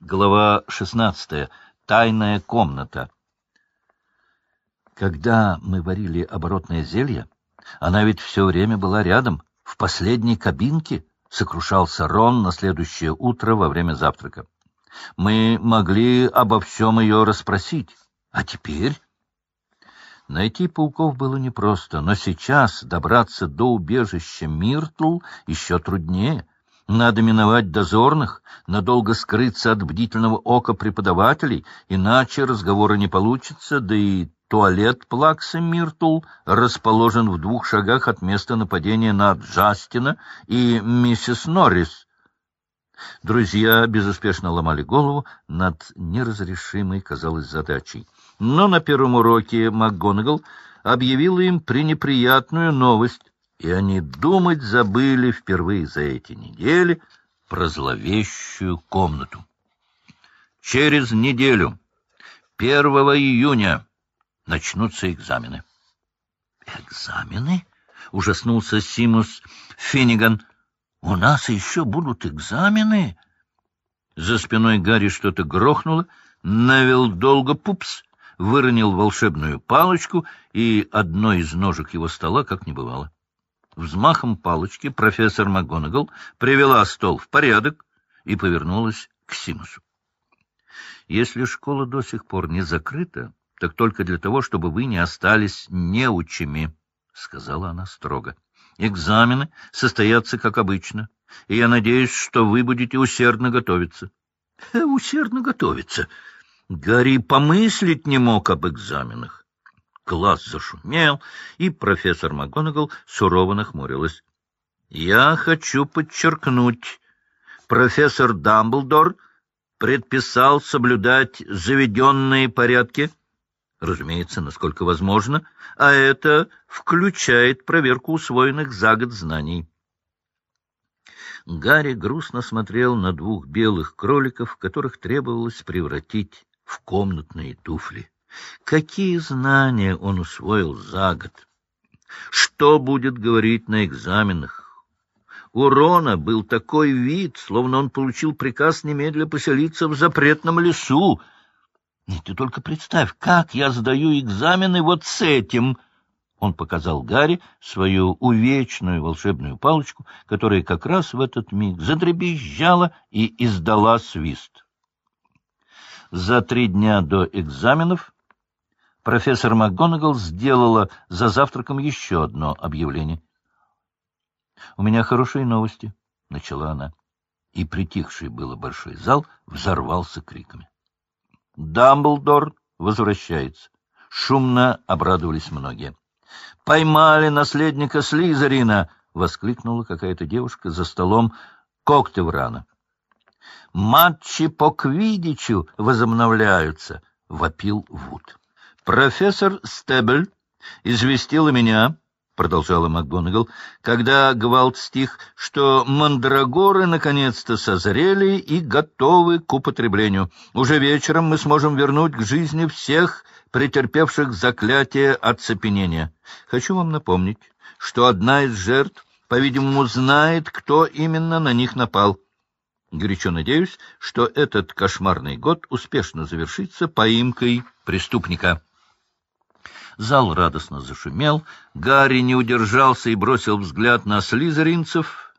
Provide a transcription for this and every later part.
Глава 16. Тайная комната. Когда мы варили оборотное зелье, она ведь все время была рядом, в последней кабинке, сокрушался Рон на следующее утро во время завтрака. Мы могли обо всем ее расспросить. А теперь... Найти пауков было непросто, но сейчас добраться до убежища Миртл еще труднее — надо миновать дозорных, надолго скрыться от бдительного ока преподавателей, иначе разговора не получится, да и туалет Плакса Миртул расположен в двух шагах от места нападения на Джастина и миссис Норрис. Друзья безуспешно ломали голову над неразрешимой, казалось, задачей. Но на первом уроке МакГонагал объявила им пренеприятную новость и они думать забыли впервые за эти недели про зловещую комнату. Через неделю, 1 июня, начнутся экзамены. «Экзамены?» — ужаснулся Симус Финниган. «У нас еще будут экзамены?» За спиной Гарри что-то грохнуло. Навел долго пупс, выронил волшебную палочку, и одной из ножек его стола как не бывало. Взмахом палочки профессор МакГонагал привела стол в порядок и повернулась к Симусу. «Если школа до сих пор не закрыта, так только для того, чтобы вы не остались неучими», — сказала она строго. «Экзамены состоятся как обычно, и я надеюсь, что вы будете усердно готовиться». «Усердно готовиться?» Гарри помыслить не мог об экзаменах. Класс зашумел, и профессор МакГонагал сурово нахмурилась. — Я хочу подчеркнуть, профессор Дамблдор предписал соблюдать заведенные порядки, разумеется, насколько возможно, а это включает проверку усвоенных за год знаний. Гарри грустно смотрел на двух белых кроликов, которых требовалось превратить в комнатные туфли. Какие знания он усвоил за год? Что будет говорить на экзаменах? У Рона был такой вид, словно он получил приказ немедля поселиться в запретном лесу. И ты только представь, как я сдаю экзамены вот с этим. Он показал Гарри свою увечную волшебную палочку, которая как раз в этот миг задребезжала и издала свист. За три дня до экзаменов профессор МакГонагал сделала за завтраком еще одно объявление. — У меня хорошие новости, — начала она. И притихший было большой зал взорвался криками. — Дамблдор возвращается. Шумно обрадовались многие. — Поймали наследника Слизерина! — воскликнула какая-то девушка за столом Коктеврана. — Матчи по квидичу возобновляются! — вопил Вуд. Профессор Стебль известила меня, — продолжала МакГонагал, — когда гвалт стих, что мандрагоры наконец-то созрели и готовы к употреблению. Уже вечером мы сможем вернуть к жизни всех претерпевших заклятие оцепенения. Хочу вам напомнить, что одна из жертв, по-видимому, знает, кто именно на них напал. Горячо надеюсь, что этот кошмарный год успешно завершится поимкой преступника. Зал радостно зашумел. Гарри не удержался и бросил взгляд на слизеринцев.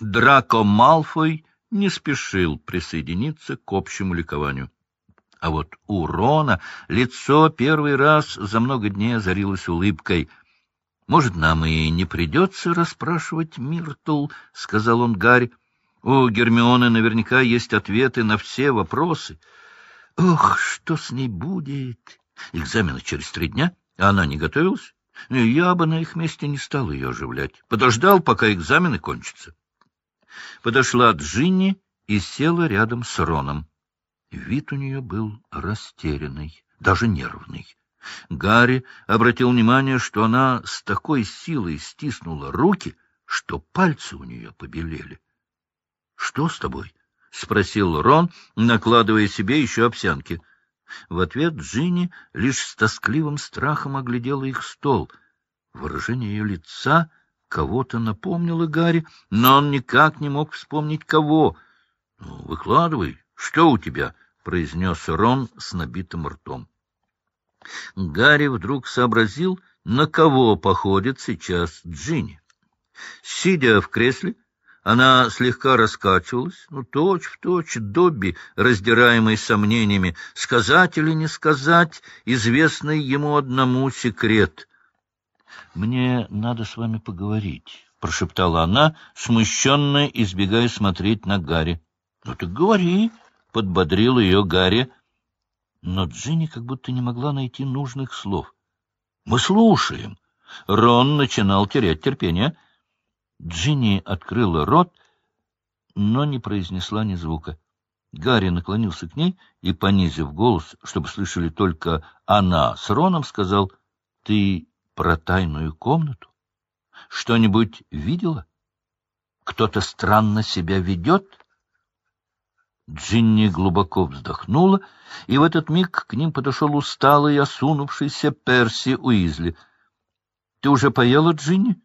Драко Малфой не спешил присоединиться к общему ликованию. А вот у Рона лицо первый раз за много дней озарилось улыбкой. — Может, нам и не придется расспрашивать Миртл, — сказал он Гарри. — У Гермионы наверняка есть ответы на все вопросы. Ох, что с ней будет! Экзамены через три дня, а она не готовилась. Я бы на их месте не стал ее оживлять. Подождал, пока экзамены кончатся. Подошла Джинни и села рядом с Роном. Вид у нее был растерянный, даже нервный. Гарри обратил внимание, что она с такой силой стиснула руки, что пальцы у нее побелели. — Что с тобой? — спросил Рон, накладывая себе еще овсянки. — в ответ Джинни лишь с тоскливым страхом оглядела их стол. Выражение ее лица кого-то напомнило Гарри, но он никак не мог вспомнить кого. — Ну, выкладывай, что у тебя? — произнес Рон с набитым ртом. Гарри вдруг сообразил, на кого походит сейчас Джинни. Сидя в кресле, она слегка раскачивалась, ну, точь-в-точь Добби, раздираемый сомнениями, сказать или не сказать известный ему одному секрет. — Мне надо с вами поговорить, — прошептала она, смущенная, избегая смотреть на Гарри. — Ну так говори, — подбодрил ее Гарри. Но Джинни как будто не могла найти нужных слов. — Мы слушаем. Рон начинал терять терпение. — Джинни открыла рот, но не произнесла ни звука. Гарри наклонился к ней и, понизив голос, чтобы слышали только она с Роном, сказал, — Ты про тайную комнату? Что-нибудь видела? Кто-то странно себя ведет? Джинни глубоко вздохнула, и в этот миг к ним подошел усталый, осунувшийся Перси Уизли. — Ты уже поела, Джинни?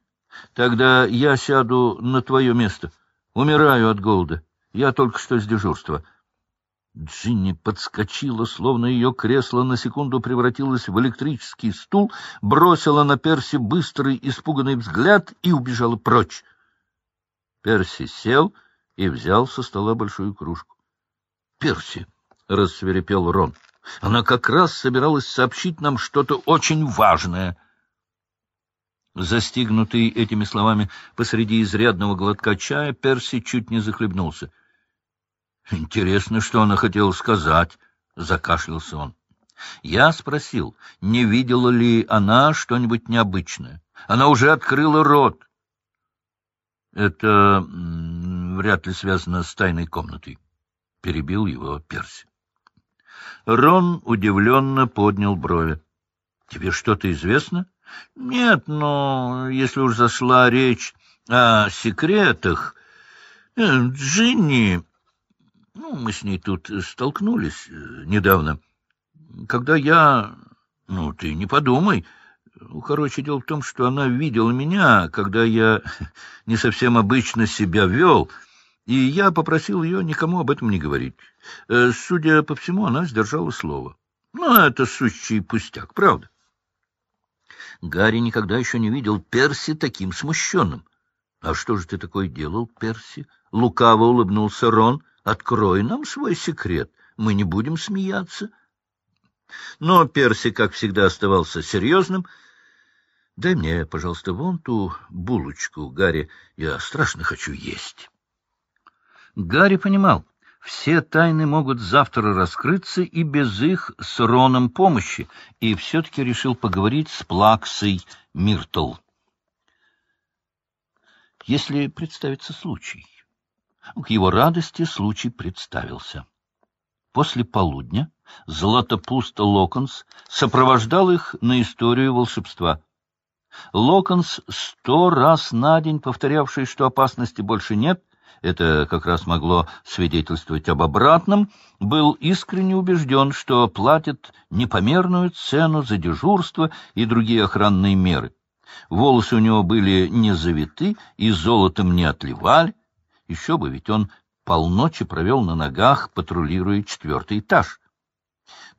Тогда я сяду на твое место. Умираю от голода. Я только что с дежурства. Джинни подскочила, словно ее кресло на секунду превратилось в электрический стул, бросила на Перси быстрый, испуганный взгляд и убежала прочь. Перси сел и взял со стола большую кружку. — Перси, — рассверепел Рон, — она как раз собиралась сообщить нам что-то очень важное — Застигнутый этими словами посреди изрядного глотка чая, Перси чуть не захлебнулся. — Интересно, что она хотела сказать, — закашлялся он. Я спросил, не видела ли она что-нибудь необычное. Она уже открыла рот. — Это вряд ли связано с тайной комнатой, — перебил его Перси. Рон удивленно поднял брови. — Тебе что-то известно? —— Нет, но если уж зашла речь о секретах... Э, Джинни... Ну, мы с ней тут столкнулись э, недавно. Когда я... Ну, ты не подумай. Короче, дело в том, что она видела меня, когда я не совсем обычно себя вел, и я попросил ее никому об этом не говорить. Э, судя по всему, она сдержала слово. Ну, это сущий пустяк, правда? Гарри никогда еще не видел Перси таким смущенным. — А что же ты такое делал, Перси? — лукаво улыбнулся Рон. — Открой нам свой секрет, мы не будем смеяться. Но Перси, как всегда, оставался серьезным. — Дай мне, пожалуйста, вон ту булочку, Гарри, я страшно хочу есть. Гарри понимал, все тайны могут завтра раскрыться и без их с Роном помощи, и все-таки решил поговорить с Плаксой Миртл. Если представится случай. К его радости случай представился. После полудня Златопуст Локонс сопровождал их на историю волшебства. Локонс, сто раз на день повторявший, что опасности больше нет, это как раз могло свидетельствовать об обратном, был искренне убежден, что платит непомерную цену за дежурство и другие охранные меры. Волосы у него были не завиты и золотом не отливали. Еще бы, ведь он полночи провел на ногах, патрулируя четвертый этаж.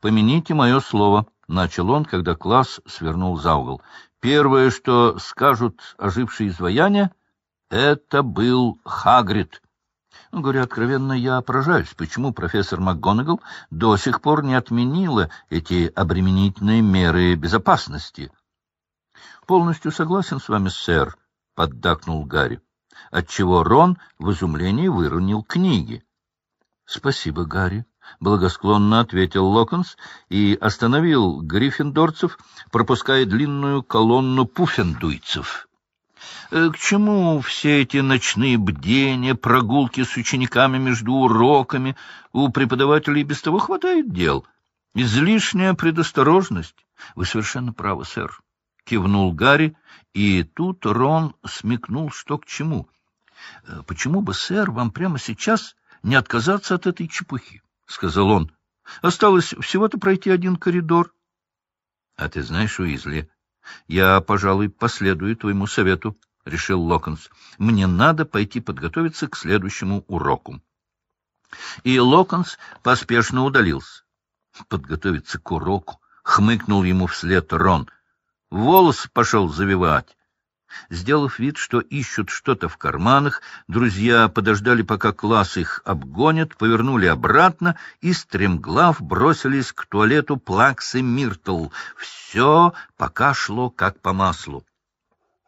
«Помяните мое слово», — начал он, когда класс свернул за угол. «Первое, что скажут ожившие изваяния, это был Хагрид. Ну, говоря откровенно, я поражаюсь, почему профессор МакГонагал до сих пор не отменила эти обременительные меры безопасности. — Полностью согласен с вами, сэр, — поддакнул Гарри, отчего Рон в изумлении выронил книги. — Спасибо, Гарри, — благосклонно ответил Локонс и остановил гриффиндорцев, пропуская длинную колонну пуффендуйцев. Э, к чему все эти ночные бдения, прогулки с учениками между уроками? У преподавателей без того хватает дел. Излишняя предосторожность. Вы совершенно правы, сэр. Кивнул Гарри, и тут Рон смекнул, что к чему. Э, «Почему бы, сэр, вам прямо сейчас не отказаться от этой чепухи?» — сказал он. «Осталось всего-то пройти один коридор». «А ты знаешь, Уизли, я, пожалуй, последую твоему совету». — решил Локонс. — Мне надо пойти подготовиться к следующему уроку. И Локонс поспешно удалился. Подготовиться к уроку, хмыкнул ему вслед Рон. Волос пошел завивать. Сделав вид, что ищут что-то в карманах, друзья подождали, пока класс их обгонят, повернули обратно и, стремглав, бросились к туалету Плаксы Миртл. Все пока шло как по маслу.